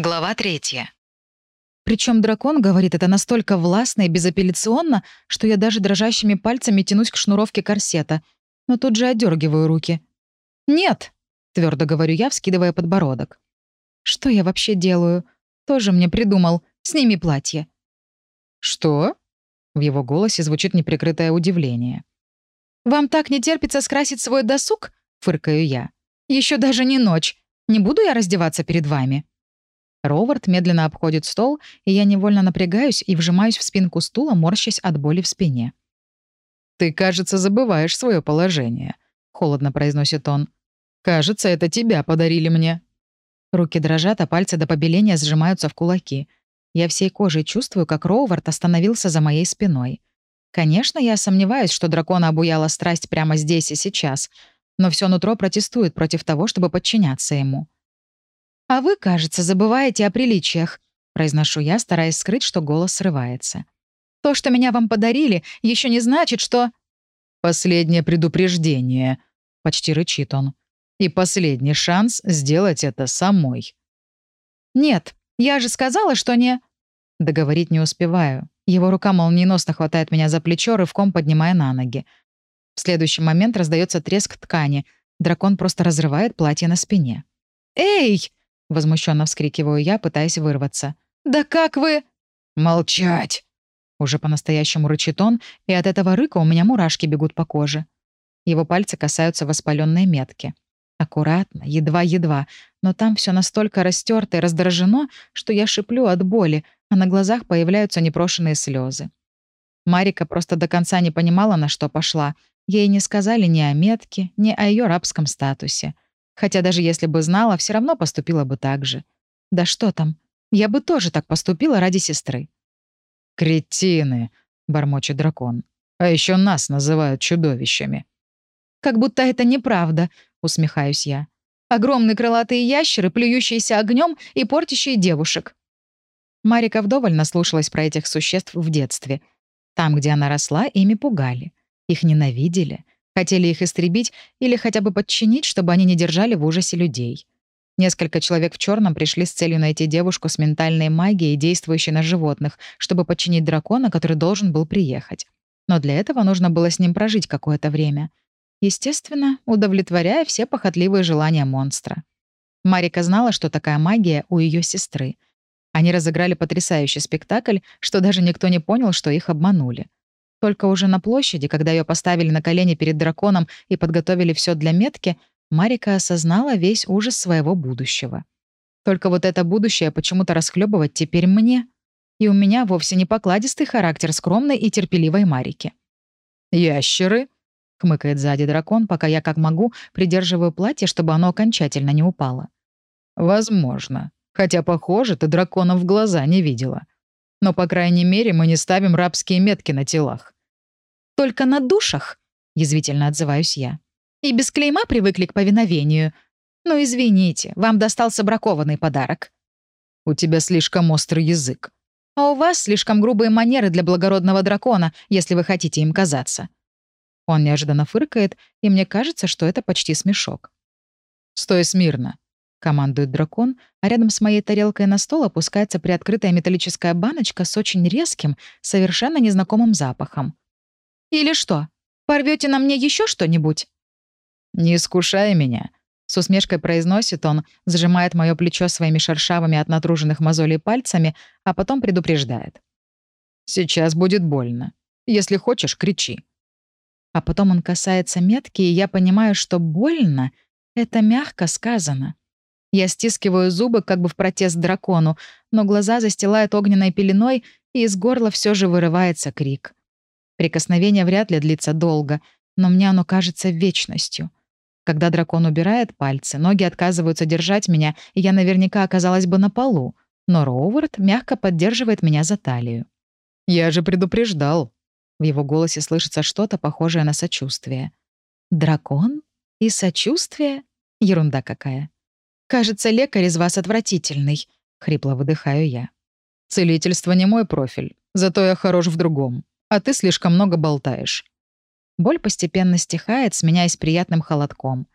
Глава третья. Причем дракон говорит это настолько властно и безапелляционно, что я даже дрожащими пальцами тянусь к шнуровке корсета, но тут же одергиваю руки. «Нет», — твердо говорю я, вскидывая подбородок. «Что я вообще делаю? Тоже мне придумал. Сними платье». «Что?» — в его голосе звучит неприкрытое удивление. «Вам так не терпится скрасить свой досуг?» — фыркаю я. Еще даже не ночь. Не буду я раздеваться перед вами». Ровард медленно обходит стол, и я невольно напрягаюсь и вжимаюсь в спинку стула, морщась от боли в спине. «Ты, кажется, забываешь свое положение», — холодно произносит он. «Кажется, это тебя подарили мне». Руки дрожат, а пальцы до побеления сжимаются в кулаки. Я всей кожей чувствую, как Роувард остановился за моей спиной. Конечно, я сомневаюсь, что дракона обуяла страсть прямо здесь и сейчас, но все нутро протестует против того, чтобы подчиняться ему. «А вы, кажется, забываете о приличиях», — произношу я, стараясь скрыть, что голос срывается. «То, что меня вам подарили, еще не значит, что...» «Последнее предупреждение», — почти рычит он. «И последний шанс сделать это самой». «Нет, я же сказала, что не...» Договорить не успеваю. Его рука молниеносно хватает меня за плечо, рывком поднимая на ноги. В следующий момент раздается треск ткани. Дракон просто разрывает платье на спине. «Эй!» — возмущенно вскрикиваю я, пытаясь вырваться. «Да как вы...» «Молчать!» Уже по-настоящему рычит он, и от этого рыка у меня мурашки бегут по коже. Его пальцы касаются воспаленной метки. Аккуратно, едва-едва, но там все настолько растерто и раздражено, что я шиплю от боли, а на глазах появляются непрошенные слезы. Марика просто до конца не понимала, на что пошла. Ей не сказали ни о метке, ни о ее рабском статусе. Хотя даже если бы знала, все равно поступила бы так же. Да что там, я бы тоже так поступила ради сестры. «Кретины!» — бормочет дракон. «А еще нас называют чудовищами». «Как будто это неправда», — усмехаюсь я. «Огромные крылатые ящеры, плюющиеся огнем и портящие девушек». Марика вдоволь наслушалась про этих существ в детстве. Там, где она росла, ими пугали. Их ненавидели, Хотели их истребить или хотя бы подчинить, чтобы они не держали в ужасе людей. Несколько человек в черном пришли с целью найти девушку с ментальной магией, действующей на животных, чтобы подчинить дракона, который должен был приехать. Но для этого нужно было с ним прожить какое-то время. Естественно, удовлетворяя все похотливые желания монстра. Марика знала, что такая магия у ее сестры. Они разыграли потрясающий спектакль, что даже никто не понял, что их обманули. Только уже на площади, когда ее поставили на колени перед драконом и подготовили все для метки, Марика осознала весь ужас своего будущего. Только вот это будущее почему-то расхлебывать теперь мне. И у меня вовсе не покладистый характер скромной и терпеливой Марики. «Ящеры?» — хмыкает сзади дракон, пока я как могу придерживаю платье, чтобы оно окончательно не упало. «Возможно. Хотя, похоже, ты драконов в глаза не видела. Но, по крайней мере, мы не ставим рабские метки на телах. «Только на душах», — язвительно отзываюсь я. «И без клейма привыкли к повиновению. Ну, извините, вам достался бракованный подарок». «У тебя слишком острый язык». «А у вас слишком грубые манеры для благородного дракона, если вы хотите им казаться». Он неожиданно фыркает, и мне кажется, что это почти смешок. «Стой смирно», — командует дракон, а рядом с моей тарелкой на стол опускается приоткрытая металлическая баночка с очень резким, совершенно незнакомым запахом. «Или что, порвете на мне еще что-нибудь?» «Не искушай меня», — с усмешкой произносит он, сжимает мое плечо своими шершавыми от натруженных мозолей пальцами, а потом предупреждает. «Сейчас будет больно. Если хочешь, кричи». А потом он касается метки, и я понимаю, что больно — это мягко сказано. Я стискиваю зубы, как бы в протест дракону, но глаза застилают огненной пеленой, и из горла все же вырывается крик. Прикосновение вряд ли длится долго, но мне оно кажется вечностью. Когда дракон убирает пальцы, ноги отказываются держать меня, и я наверняка оказалась бы на полу, но Роувард мягко поддерживает меня за талию. «Я же предупреждал». В его голосе слышится что-то похожее на сочувствие. «Дракон? И сочувствие? Ерунда какая». «Кажется, лекарь из вас отвратительный», — хрипло выдыхаю я. «Целительство не мой профиль, зато я хорош в другом, а ты слишком много болтаешь». Боль постепенно стихает, сменяясь приятным холодком.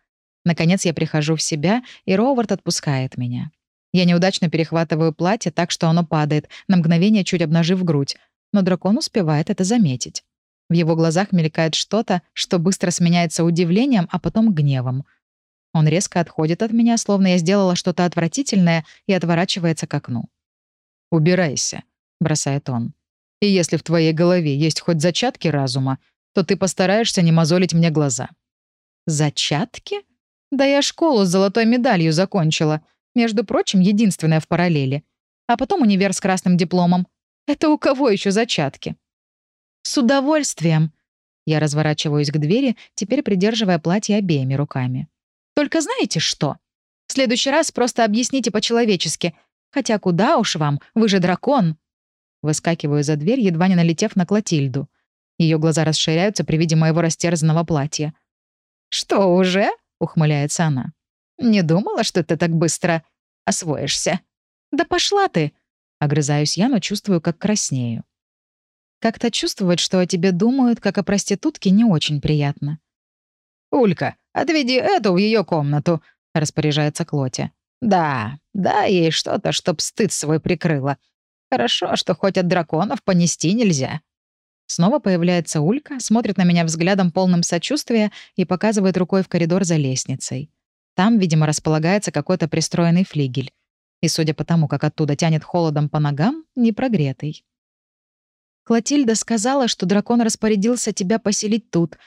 Наконец я прихожу в себя, и Ровард отпускает меня. Я неудачно перехватываю платье так, что оно падает, на мгновение чуть обнажив грудь, но дракон успевает это заметить. В его глазах мелькает что-то, что быстро сменяется удивлением, а потом гневом. Он резко отходит от меня, словно я сделала что-то отвратительное, и отворачивается к окну. «Убирайся», — бросает он. «И если в твоей голове есть хоть зачатки разума, то ты постараешься не мозолить мне глаза». «Зачатки? Да я школу с золотой медалью закончила. Между прочим, единственная в параллели. А потом универ с красным дипломом. Это у кого еще зачатки?» «С удовольствием». Я разворачиваюсь к двери, теперь придерживая платье обеими руками. «Только знаете что? В следующий раз просто объясните по-человечески. Хотя куда уж вам, вы же дракон». Выскакиваю за дверь, едва не налетев на Клотильду. Ее глаза расширяются при виде моего растерзанного платья. «Что, уже?» — ухмыляется она. «Не думала, что ты так быстро освоишься». «Да пошла ты!» — огрызаюсь я, но чувствую, как краснею. Как-то чувствовать, что о тебе думают, как о проститутке, не очень приятно. «Улька, отведи эту в ее комнату», — распоряжается Клотя. «Да, да, ей что-то, чтоб стыд свой прикрыла. Хорошо, что хоть от драконов понести нельзя». Снова появляется Улька, смотрит на меня взглядом полным сочувствия и показывает рукой в коридор за лестницей. Там, видимо, располагается какой-то пристроенный флигель. И, судя по тому, как оттуда тянет холодом по ногам, не прогретый. Клотильда сказала, что дракон распорядился тебя поселить тут,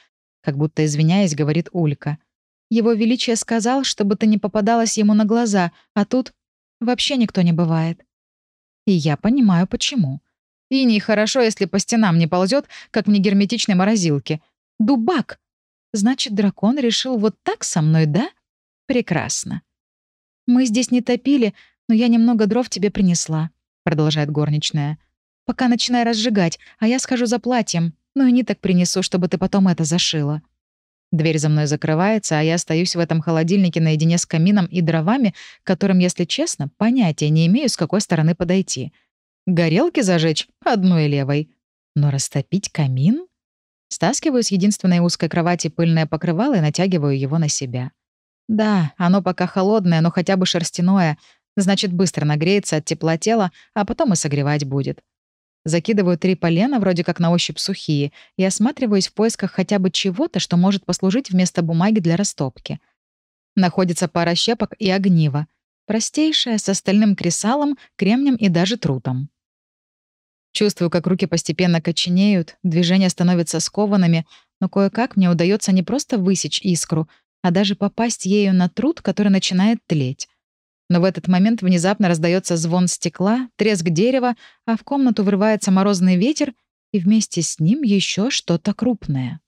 как будто извиняясь, говорит Улька. Его Величие сказал, чтобы ты не попадалась ему на глаза, а тут вообще никто не бывает. И я понимаю, почему. И нехорошо, если по стенам не ползет, как в негерметичной морозилке. Дубак! Значит, дракон решил вот так со мной, да? Прекрасно. Мы здесь не топили, но я немного дров тебе принесла, продолжает горничная. Пока начинай разжигать, а я схожу за платьем. Ну и ниток принесу, чтобы ты потом это зашила». Дверь за мной закрывается, а я остаюсь в этом холодильнике наедине с камином и дровами, которым, если честно, понятия не имею, с какой стороны подойти. Горелки зажечь одной левой. Но растопить камин? Стаскиваю с единственной узкой кровати пыльное покрывало и натягиваю его на себя. Да, оно пока холодное, но хотя бы шерстяное, значит, быстро нагреется от тепла тела, а потом и согревать будет. Закидываю три полена, вроде как на ощупь сухие, и осматриваюсь в поисках хотя бы чего-то, что может послужить вместо бумаги для растопки. Находится пара щепок и огниво. Простейшая, с остальным кресалом, кремнем и даже трутом. Чувствую, как руки постепенно коченеют, движения становятся скованными, но кое-как мне удается не просто высечь искру, а даже попасть ею на труд, который начинает тлеть. Но в этот момент внезапно раздается звон стекла, треск дерева, а в комнату врывается морозный ветер, и вместе с ним еще что-то крупное.